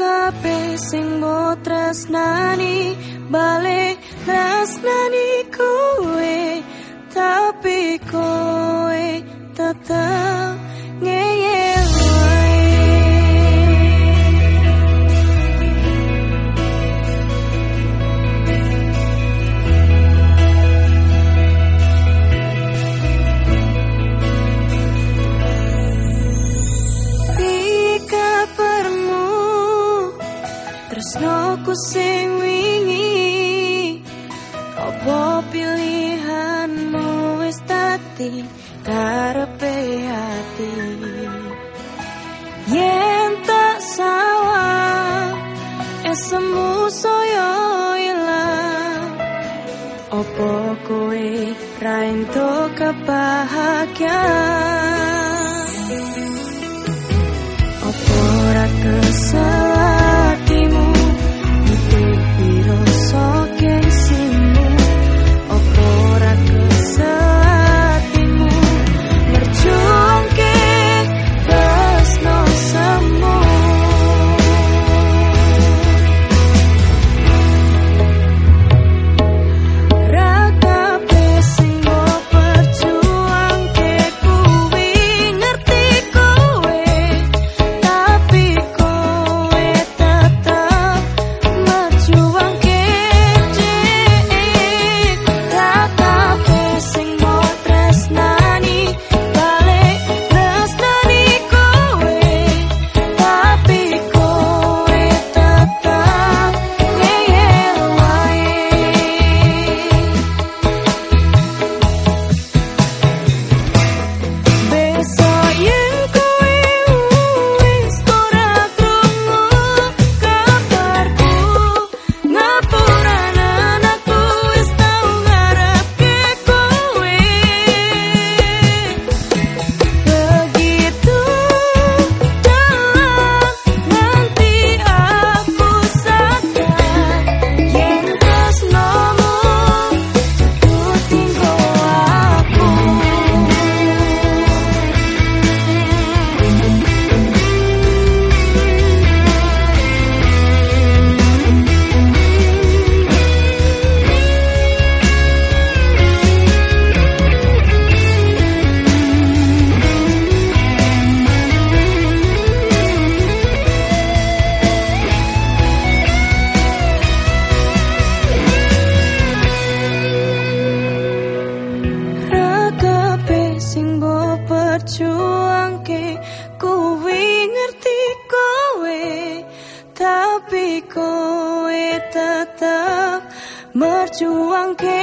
kabeh sing tresnani bale tresnani kowe tresnoku sing wingi apa pilihanmu wis dadi karepe ati? Yen tak sawah esemu saya ilang. Apa kowe ra entuk kebahagiaan perjuangke kuwi ngerti kowe tapi kowe tetap merjuangke